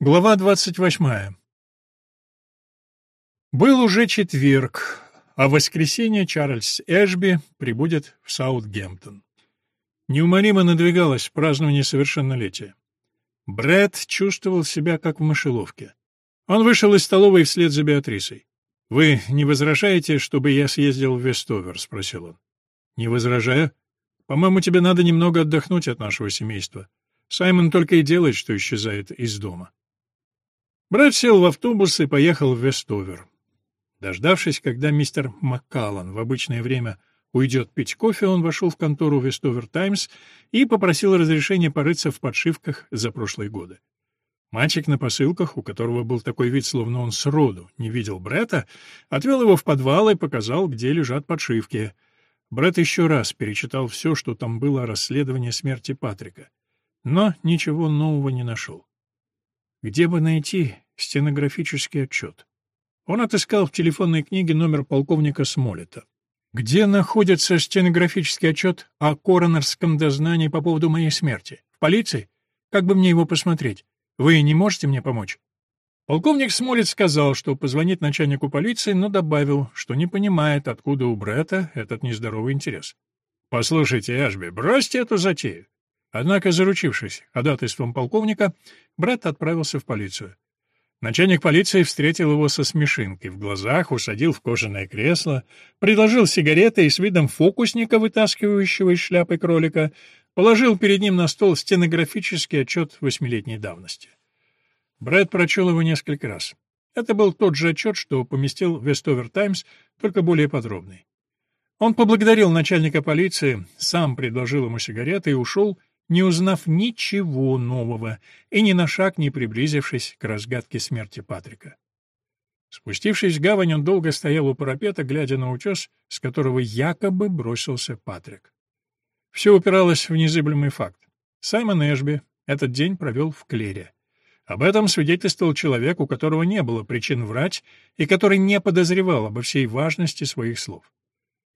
Глава 28. Был уже четверг, а в воскресенье Чарльз Эшби прибудет в Саутгемптон. Неумолимо надвигалось празднование совершеннолетия. Брэд чувствовал себя как в мышеловке. Он вышел из столовой вслед за Беатрисой. «Вы не возражаете, чтобы я съездил в Вестовер?» — спросил он. «Не возражаю. По-моему, тебе надо немного отдохнуть от нашего семейства. Саймон только и делает, что исчезает из дома». Брэд сел в автобус и поехал в Вестовер. Дождавшись, когда мистер Маккаллан в обычное время уйдет пить кофе, он вошел в контору Вестовер Таймс и попросил разрешения порыться в подшивках за прошлые годы. Мальчик на посылках, у которого был такой вид, словно он сроду не видел Бретта, отвел его в подвал и показал, где лежат подшивки. Бретт еще раз перечитал все, что там было о расследовании смерти Патрика, но ничего нового не нашел. Где бы найти стенографический отчет? Он отыскал в телефонной книге номер полковника Смолета. «Где находится стенографический отчет о коронерском дознании по поводу моей смерти? В полиции? Как бы мне его посмотреть? Вы не можете мне помочь?» Полковник Смолет сказал, что позвонит начальнику полиции, но добавил, что не понимает, откуда у Бретта этот нездоровый интерес. «Послушайте, Эшби, бросьте эту затею. Однако, заручившись ходатайством полковника, брат отправился в полицию. Начальник полиции встретил его со смешинкой в глазах, усадил в кожаное кресло, предложил сигареты и с видом фокусника, вытаскивающего из шляпы кролика, положил перед ним на стол стенографический отчет восьмилетней давности. Брэд прочел его несколько раз. Это был тот же отчет, что поместил Вестовер Таймс, только более подробный. Он поблагодарил начальника полиции, сам предложил ему сигареты и ушел, не узнав ничего нового и ни на шаг не приблизившись к разгадке смерти Патрика. Спустившись в гавань, он долго стоял у парапета, глядя на утес, с которого якобы бросился Патрик. Все упиралось в незыблемый факт. Саймон Эшби этот день провел в Клере. Об этом свидетельствовал человек, у которого не было причин врать и который не подозревал обо всей важности своих слов.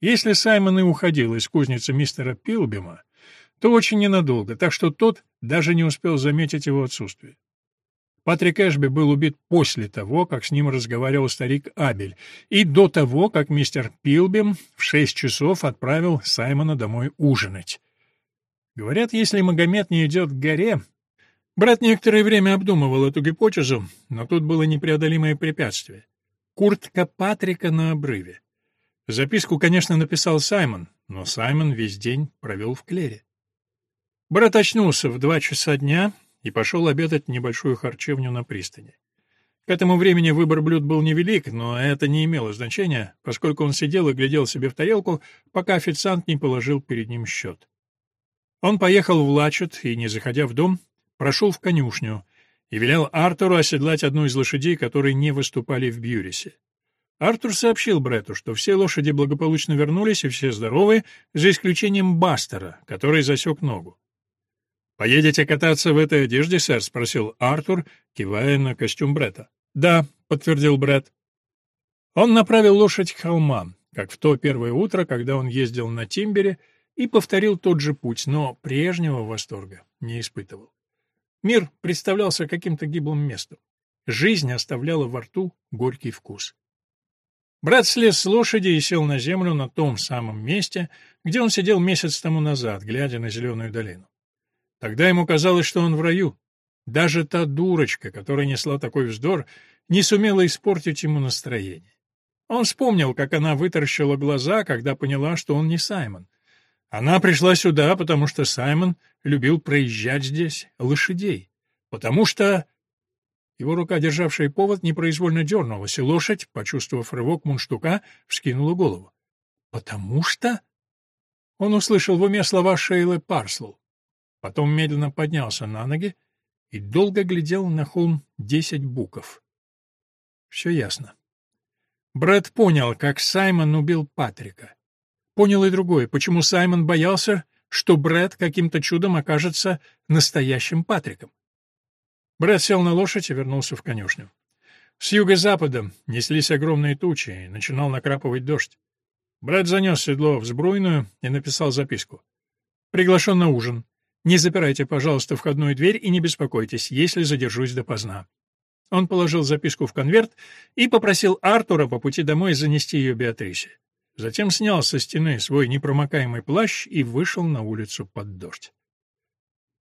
Если Саймон и уходил из кузницы мистера Пилбима, то очень ненадолго, так что тот даже не успел заметить его отсутствие. Патрик Эшби был убит после того, как с ним разговаривал старик Абель, и до того, как мистер Пилбим в шесть часов отправил Саймона домой ужинать. Говорят, если Магомед не идет к горе... Брат некоторое время обдумывал эту гипотезу, но тут было непреодолимое препятствие. Куртка Патрика на обрыве. Записку, конечно, написал Саймон, но Саймон весь день провел в Клере. Брат очнулся в два часа дня и пошел обедать в небольшую харчевню на пристани. К этому времени выбор блюд был невелик, но это не имело значения, поскольку он сидел и глядел себе в тарелку, пока официант не положил перед ним счет. Он поехал в Лачет и, не заходя в дом, прошел в конюшню и велел Артуру оседлать одну из лошадей, которые не выступали в Бьюрисе. Артур сообщил Бретту, что все лошади благополучно вернулись и все здоровы, за исключением Бастера, который засек ногу. «Поедете кататься в этой одежде, сэр?» — спросил Артур, кивая на костюм Бретта. «Да», — подтвердил Бретт. Он направил лошадь к холмам, как в то первое утро, когда он ездил на Тимбере, и повторил тот же путь, но прежнего восторга не испытывал. Мир представлялся каким-то гиблым местом. Жизнь оставляла во рту горький вкус. Брат слез с лошади и сел на землю на том самом месте, где он сидел месяц тому назад, глядя на зеленую долину. Тогда ему казалось, что он в раю. Даже та дурочка, которая несла такой вздор, не сумела испортить ему настроение. Он вспомнил, как она вытаращила глаза, когда поняла, что он не Саймон. Она пришла сюда, потому что Саймон любил проезжать здесь лошадей. Потому что... Его рука, державшая повод, непроизвольно дернулась, и лошадь, почувствовав рывок мунштука, вскинула голову. «Потому что...» Он услышал в уме слова Шейлы Парслоу. Потом медленно поднялся на ноги и долго глядел на холм десять буков. Все ясно. Брэд понял, как Саймон убил Патрика. Понял и другое, почему Саймон боялся, что Брэд каким-то чудом окажется настоящим Патриком. Брэд сел на лошадь и вернулся в конюшню. С юго-запада неслись огромные тучи, и начинал накрапывать дождь. Брэд занес седло в сбруйную и написал записку. «Приглашен на ужин. Не запирайте, пожалуйста, входную дверь и не беспокойтесь, если задержусь допоздна». Он положил записку в конверт и попросил Артура по пути домой занести ее Беатрисе. Затем снял со стены свой непромокаемый плащ и вышел на улицу под дождь.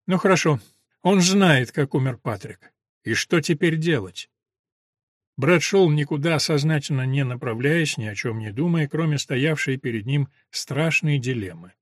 Ну хорошо, он знает, как умер Патрик. И что теперь делать? Брат шел никуда, сознательно не направляясь, ни о чем не думая, кроме стоявшей перед ним страшной дилеммы.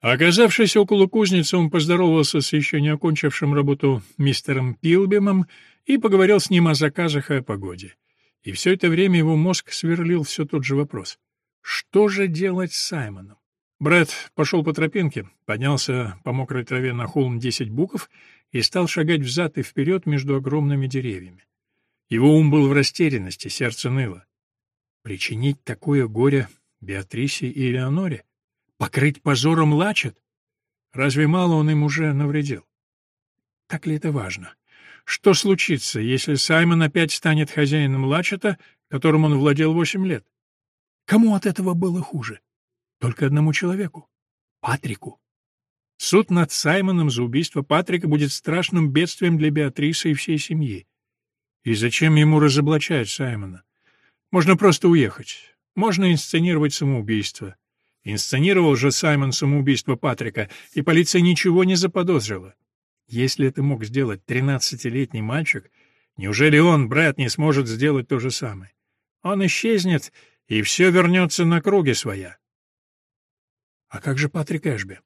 Оказавшись около кузницы, он поздоровался с еще не окончившим работу мистером Пилбемом и поговорил с ним о заказах и о погоде. И все это время его мозг сверлил все тот же вопрос. Что же делать с Саймоном? Брэд пошел по тропинке, поднялся по мокрой траве на холм десять буков и стал шагать взад и вперед между огромными деревьями. Его ум был в растерянности, сердце ныло. Причинить такое горе Беатрисе и Элеоноре? Покрыть позором Лачет? Разве мало он им уже навредил? Так ли это важно? Что случится, если Саймон опять станет хозяином Лачета, которым он владел восемь лет? Кому от этого было хуже? Только одному человеку — Патрику. Суд над Саймоном за убийство Патрика будет страшным бедствием для Беатрисы и всей семьи. И зачем ему разоблачать Саймона? Можно просто уехать. Можно инсценировать самоубийство. Инсценировал же Саймон самоубийство Патрика, и полиция ничего не заподозрила. Если это мог сделать тринадцатилетний мальчик, неужели он, брат, не сможет сделать то же самое? Он исчезнет, и все вернется на круги своя. А как же Патрик Эшби?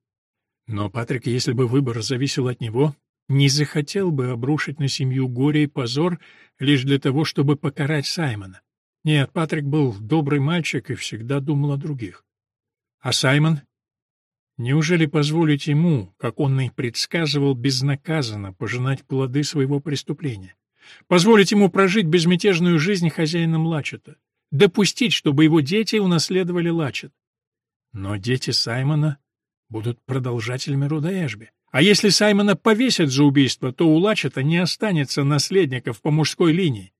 Но Патрик, если бы выбор зависел от него, не захотел бы обрушить на семью горе и позор лишь для того, чтобы покарать Саймона. Нет, Патрик был добрый мальчик и всегда думал о других. А Саймон? Неужели позволить ему, как он и предсказывал, безнаказанно пожинать плоды своего преступления? Позволить ему прожить безмятежную жизнь хозяином Лачета? допустить, чтобы его дети унаследовали Лачет. Но дети Саймона будут продолжателями рода Эшби. А если Саймона повесят за убийство, то у Лачета не останется наследников по мужской линии.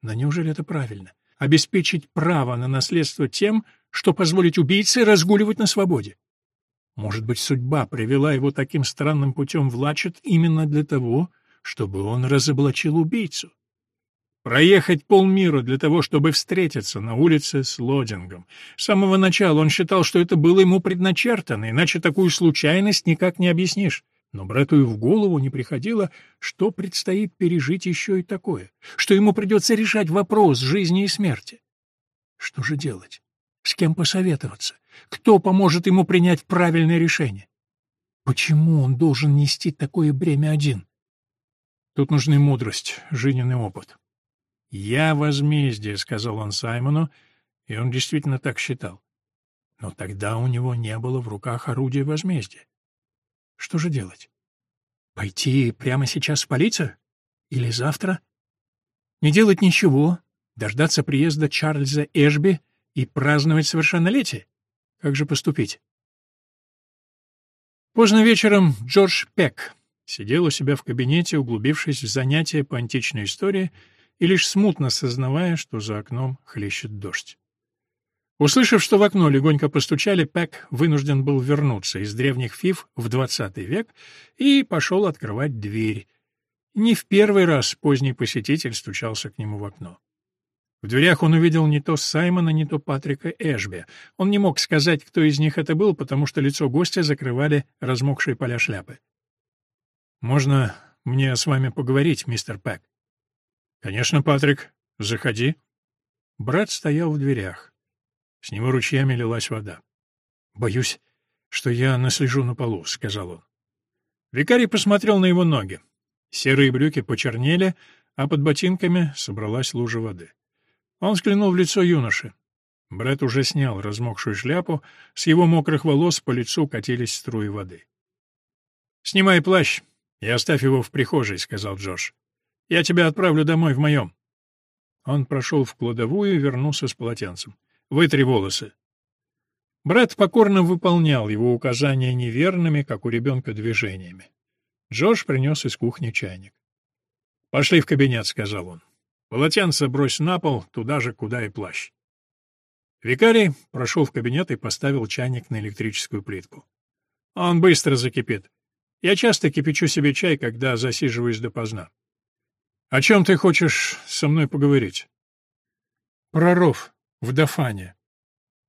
Но неужели это правильно? Обеспечить право на наследство тем, что позволить убийце разгуливать на свободе? Может быть, судьба привела его таким странным путем в Лачет именно для того, чтобы он разоблачил убийцу? Проехать полмира для того, чтобы встретиться на улице с Лодингом. С самого начала он считал, что это было ему предначертано, иначе такую случайность никак не объяснишь. Но брату и в голову не приходило, что предстоит пережить еще и такое, что ему придется решать вопрос жизни и смерти. Что же делать? С кем посоветоваться? Кто поможет ему принять правильное решение? Почему он должен нести такое бремя один? Тут нужны мудрость, жизненный опыт. «Я возмездие», — сказал он Саймону, и он действительно так считал. Но тогда у него не было в руках орудия возмездия. Что же делать? Пойти прямо сейчас в полицию? Или завтра? Не делать ничего, дождаться приезда Чарльза Эшби и праздновать совершеннолетие? Как же поступить? Поздно вечером Джордж Пек сидел у себя в кабинете, углубившись в занятия по античной истории, и лишь смутно сознавая, что за окном хлещет дождь. Услышав, что в окно легонько постучали, Пэк вынужден был вернуться из древних фиф в двадцатый век и пошел открывать дверь. Не в первый раз поздний посетитель стучался к нему в окно. В дверях он увидел не то Саймона, не то Патрика Эшби. Он не мог сказать, кто из них это был, потому что лицо гостя закрывали размокшие поля шляпы. «Можно мне с вами поговорить, мистер Пэк?» «Конечно, Патрик. Заходи». Брат стоял в дверях. С него ручьями лилась вода. «Боюсь, что я наслежу на полу», — сказал он. Викарий посмотрел на его ноги. Серые брюки почернели, а под ботинками собралась лужа воды. Он взглянул в лицо юноши. Брэд уже снял размокшую шляпу, с его мокрых волос по лицу катились струи воды. «Снимай плащ и оставь его в прихожей», — сказал Джош. Я тебя отправлю домой в моем». Он прошел в кладовую и вернулся с полотенцем. «Вытри волосы». Брат покорно выполнял его указания неверными, как у ребенка, движениями. Джош принес из кухни чайник. «Пошли в кабинет», — сказал он. «Полотенце брось на пол, туда же, куда и плащ». Викарий прошел в кабинет и поставил чайник на электрическую плитку. «Он быстро закипит. Я часто кипячу себе чай, когда засиживаюсь допоздна. О чем ты хочешь со мной поговорить? Про ров в Дафане.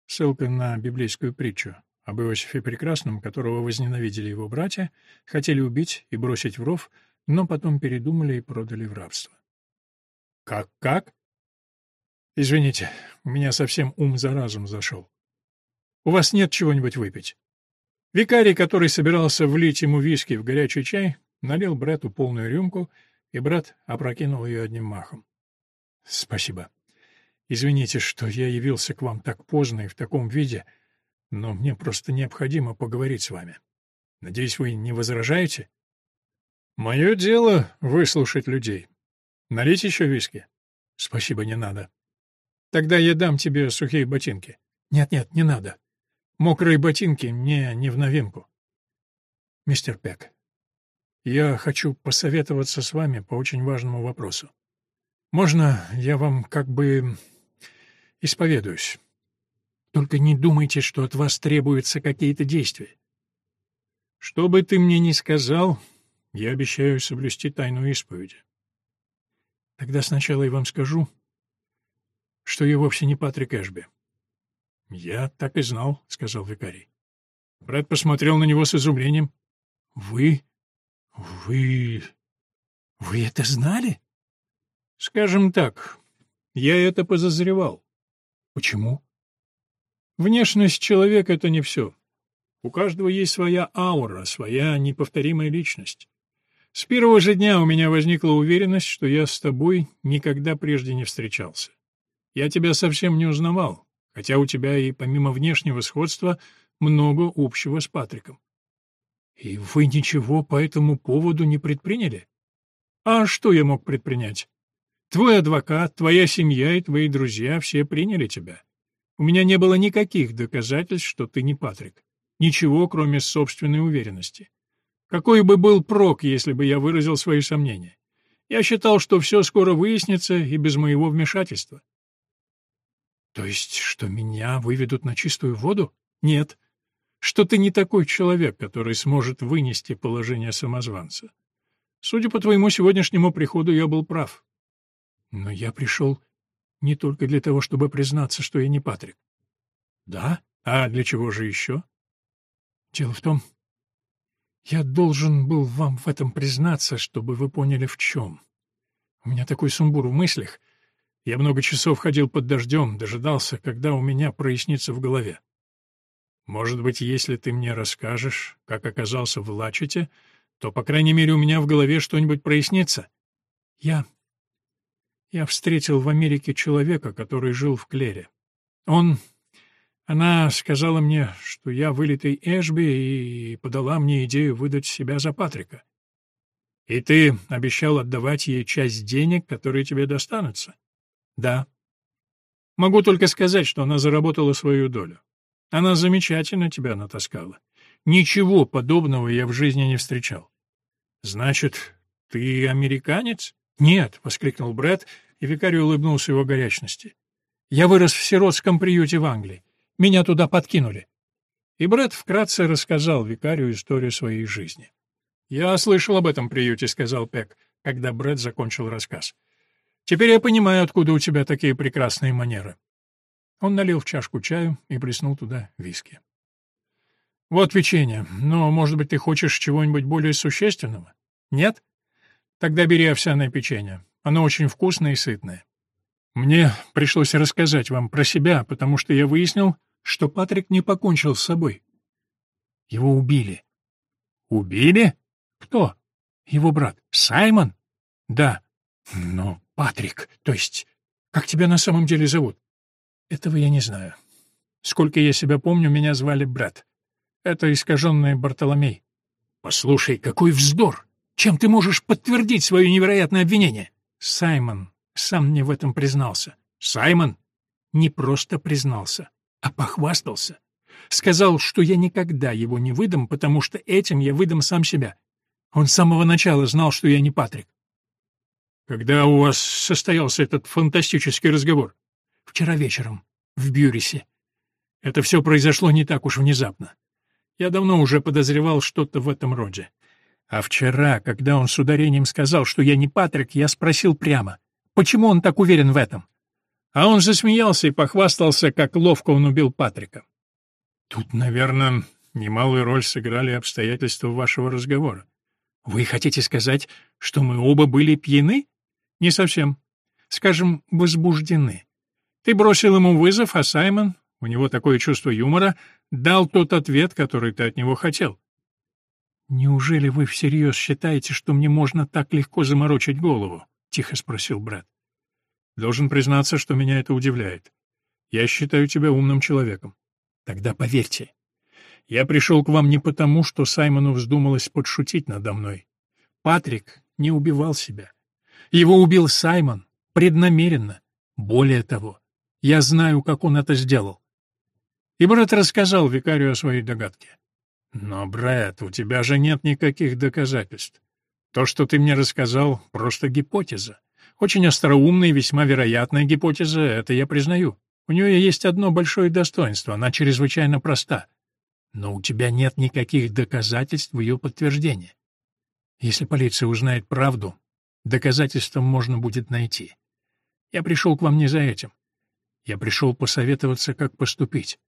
Ссылка на библейскую притчу об Иосифе Прекрасном, которого возненавидели его братья, хотели убить и бросить в ров, но потом передумали и продали в рабство. Как-как? Извините, у меня совсем ум за разум зашел. У вас нет чего-нибудь выпить? Викарий, который собирался влить ему виски в горячий чай, налил брату полную рюмку, и брат опрокинул ее одним махом. — Спасибо. Извините, что я явился к вам так поздно и в таком виде, но мне просто необходимо поговорить с вами. Надеюсь, вы не возражаете? — Мое дело — выслушать людей. Налить еще виски? — Спасибо, не надо. Тогда я дам тебе сухие ботинки. Нет-нет, не надо. Мокрые ботинки мне не в новинку. Мистер Пек, я хочу посоветоваться с вами по очень важному вопросу. Можно я вам как бы исповедуюсь? Только не думайте, что от вас требуются какие-то действия. Что бы ты мне ни сказал, я обещаю соблюсти тайну исповеди. Тогда сначала я вам скажу, что я вовсе не Патрик Эшби. «Я так и знал», — сказал викарий. Брэд посмотрел на него с изумлением. «Вы... вы... вы это знали?» «Скажем так, я это подозревал». «Почему?» «Внешность человека — это не все. У каждого есть своя аура, своя неповторимая личность. С первого же дня у меня возникла уверенность, что я с тобой никогда прежде не встречался. Я тебя совсем не узнавал, хотя у тебя и помимо внешнего сходства много общего с Патриком. И вы ничего по этому поводу не предприняли? А что я мог предпринять? Твой адвокат, твоя семья и твои друзья все приняли тебя. У меня не было никаких доказательств, что ты не Патрик. Ничего, кроме собственной уверенности. Какой бы был прок, если бы я выразил свои сомнения? Я считал, что все скоро выяснится и без моего вмешательства. То есть, что меня выведут на чистую воду? Нет. Что ты не такой человек, который сможет вынести положение самозванца. Судя по твоему сегодняшнему приходу, я был прав. Но я пришел не только для того, чтобы признаться, что я не Патрик. Да? А для чего же еще? Дело в том, я должен был вам в этом признаться, чтобы вы поняли, в чем. У меня такой сумбур в мыслях — я много часов ходил под дождем, дожидался, когда у меня прояснится в голове. Может быть, если ты мне расскажешь, как оказался в Лачете, то, по крайней мере, у меня в голове что-нибудь прояснится. Я... Я встретил в Америке человека, который жил в Клере. Он... Она сказала мне, что я вылитый Эшби, и подала мне идею выдать себя за Патрика. И ты обещал отдавать ей часть денег, которые тебе достанутся. Да. Могу только сказать, что она заработала свою долю. Она замечательно тебя натаскала. Ничего подобного я в жизни не встречал. Значит, ты американец? Нет, воскликнул Брэд, и викарий улыбнулся его горячности. Я вырос в сиротском приюте в Англии. Меня туда подкинули. И Брэд вкратце рассказал викарию историю своей жизни. «Я слышал об этом приюте», — сказал Пек, когда Брэд закончил рассказ. Теперь я понимаю, откуда у тебя такие прекрасные манеры. Он налил в чашку чаю и плеснул туда виски. Вот печенье. Но, может быть, ты хочешь чего-нибудь более существенного? Нет? Тогда бери овсяное печенье. Оно очень вкусное и сытное. Мне пришлось рассказать вам про себя, потому что я выяснил, что Патрик не покончил с собой. Его убили. Убили? Кто? Его брат. Саймон? Да. Но Патрик, то есть, как тебя на самом деле зовут? Этого я не знаю. Сколько я себя помню, меня звали Брат. Это искаженный Бартоломей. Послушай, какой вздор! Чем ты можешь подтвердить свое невероятное обвинение? Саймон сам мне в этом признался. Саймон не просто признался, а похвастался. Сказал, что я никогда его не выдам, потому что этим я выдам сам себя. Он с самого начала знал, что я не Патрик. Когда у вас состоялся этот фантастический разговор? Вчера вечером, в Бьюрисе. Это все произошло не так уж внезапно. Я давно уже подозревал что-то в этом роде. А вчера, когда он с ударением сказал, что я не Патрик, я спросил прямо, почему он так уверен в этом? А он засмеялся и похвастался, как ловко он убил Патрика. Тут, наверное, немалую роль сыграли обстоятельства вашего разговора. Вы хотите сказать, что мы оба были пьяны? Не совсем. Скажем, возбуждены. Ты бросил ему вызов, а Саймон, у него такое чувство юмора, дал тот ответ, который ты от него хотел. «Неужели вы всерьез считаете, что мне можно так легко заморочить голову?» — тихо спросил брат. «Должен признаться, что меня это удивляет. Я считаю тебя умным человеком. Тогда поверьте, я пришел к вам не потому, что Саймону вздумалось подшутить надо мной. Патрик не убивал себя. Его убил Саймон, преднамеренно. Более того, я знаю, как он это сделал. И брат рассказал викарию о своей догадке. Но, Брэд, у тебя же нет никаких доказательств. То, что ты мне рассказал, просто гипотеза. Очень остроумная и весьма вероятная гипотеза, это я признаю. У нее есть одно большое достоинство, она чрезвычайно проста. Но у тебя нет никаких доказательств ее подтверждении. Если полиция узнает правду, доказательства можно будет найти. Я пришел к вам не за этим. Я пришел посоветоваться, как поступить.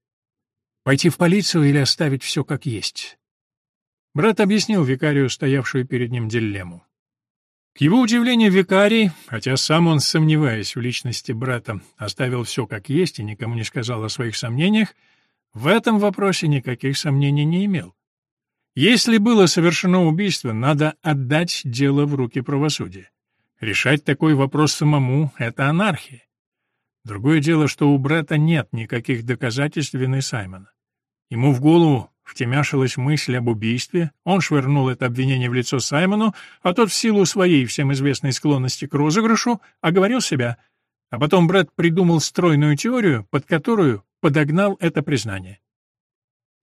Пойти в полицию или оставить все как есть? Брат объяснил викарию, стоявшую перед ним дилемму. К его удивлению, викарий, хотя сам он, сомневаясь в личности брата, оставил все как есть и никому не сказал о своих сомнениях, в этом вопросе никаких сомнений не имел. Если было совершено убийство, надо отдать дело в руки правосудия. Решать такой вопрос самому — это анархия. Другое дело, что у брата нет никаких доказательств вины Саймона. Ему в голову втемяшилась мысль об убийстве, он швырнул это обвинение в лицо Саймону, а тот в силу своей всем известной склонности к розыгрышу оговорил себя, а потом брат придумал стройную теорию, под которую подогнал это признание.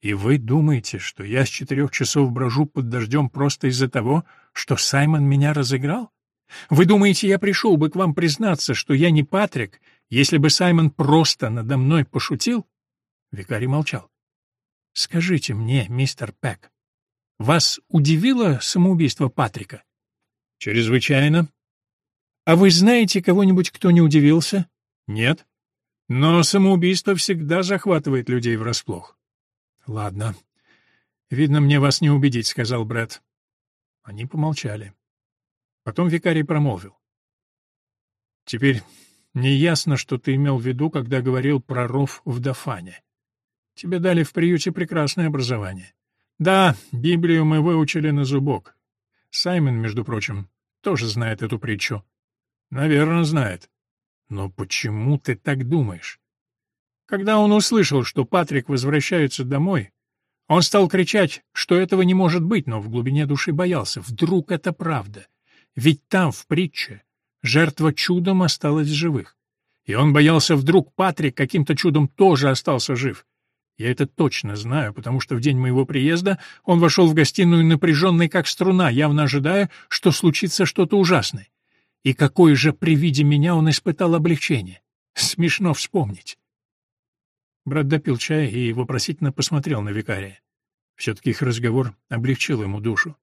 «И вы думаете, что я с четырех часов брожу под дождем просто из-за того, что Саймон меня разыграл? Вы думаете, я пришел бы к вам признаться, что я не Патрик, если бы Саймон просто надо мной пошутил?» Викарий молчал. Скажите мне, мистер Пэк, вас удивило самоубийство Патрика? Чрезвычайно. А вы знаете кого-нибудь, кто не удивился? Нет. Но самоубийство всегда захватывает людей врасплох. Ладно. Видно, мне вас не убедить, сказал Брэд. Они помолчали. Потом викарий промолвил. Теперь не ясно, что ты имел в виду, когда говорил про ров в Дафане. Тебе дали в приюте прекрасное образование. Да, Библию мы выучили на зубок. Саймон, между прочим, тоже знает эту притчу. Наверное, знает. Но почему ты так думаешь? Когда он услышал, что Патрик возвращается домой, он стал кричать, что этого не может быть, но в глубине души боялся. Вдруг это правда? Ведь там, в притче, жертва чудом осталась живых. И он боялся, вдруг Патрик каким-то чудом тоже остался жив. Я это точно знаю, потому что в день моего приезда он вошел в гостиную напряженный как струна, явно ожидая, что случится что-то ужасное. И какое же при виде меня он испытал облегчение. Смешно вспомнить. Брат допил чая и вопросительно посмотрел на викария. Все-таки их разговор облегчил ему душу.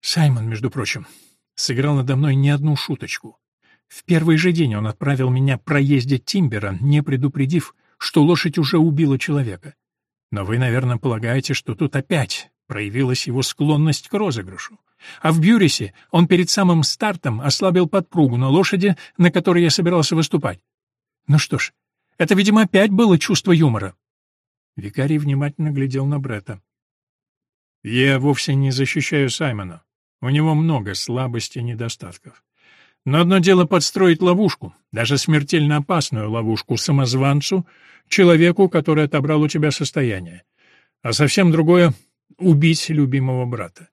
Саймон, между прочим, сыграл надо мной не одну шуточку. В первый же день он отправил меня проездить Тимбера, не предупредив, что лошадь уже убила человека. Но вы, наверное, полагаете, что тут опять проявилась его склонность к розыгрышу. А в Бьюрисе он перед самым стартом ослабил подпругу на лошади, на которой я собирался выступать. Ну что ж, это, видимо, опять было чувство юмора. Викарий внимательно глядел на Бретта. «Я вовсе не защищаю Саймона. У него много слабостей и недостатков. Но одно дело подстроить ловушку, даже смертельно опасную ловушку самозванцу, человеку, который отобрал у тебя состояние. А совсем другое — убить любимого брата.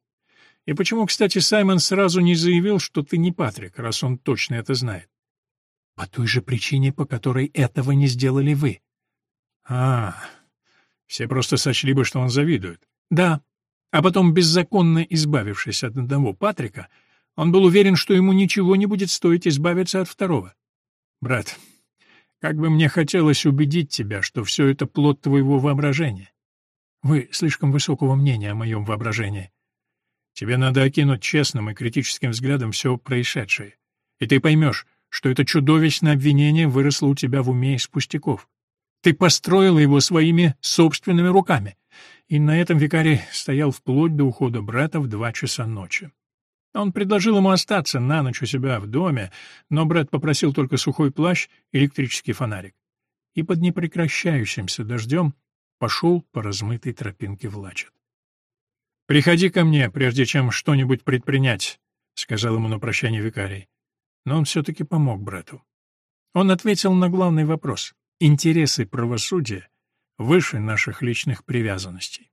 И почему, кстати, Саймон сразу не заявил, что ты не Патрик, раз он точно это знает? По той же причине, по которой этого не сделали вы. А, все просто сочли бы, что он завидует. Да. А потом, беззаконно избавившись от одного Патрика, он был уверен, что ему ничего не будет стоить избавиться от второго. Брат, как бы мне хотелось убедить тебя, что все это плод твоего воображения. Вы слишком высокого мнения о моем воображении. Тебе надо окинуть честным и критическим взглядом все происшедшее. И ты поймешь, что это чудовищное обвинение выросло у тебя в уме из пустяков. Ты построила его своими собственными руками. И на этом викарий стоял вплоть до ухода брата в два часа ночи. Он предложил ему остаться на ночь у себя в доме, но брат попросил только сухой плащ электрический фонарик. И под непрекращающимся дождем пошел по размытой тропинке в Лачет. «Приходи ко мне, прежде чем что-нибудь предпринять», — сказал ему на прощание викарий. Но он все-таки помог брату. Он ответил на главный вопрос. Интересы правосудия выше наших личных привязанностей.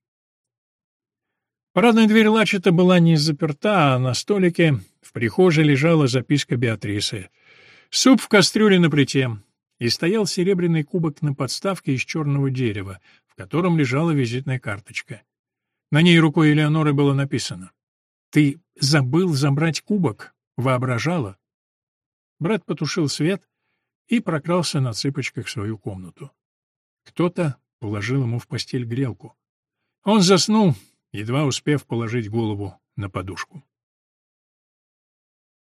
Парадная дверь Лачета была не заперта, а на столике в прихожей лежала записка Беатрисы. Суп в кастрюле на плите, и стоял серебряный кубок на подставке из черного дерева, в котором лежала визитная карточка. На ней рукой Элеоноры было написано «Ты забыл забрать кубок? Воображала?» Брат потушил свет и прокрался на цыпочках в свою комнату. Кто-то положил ему в постель грелку. Он заснул, едва успев положить голову на подушку.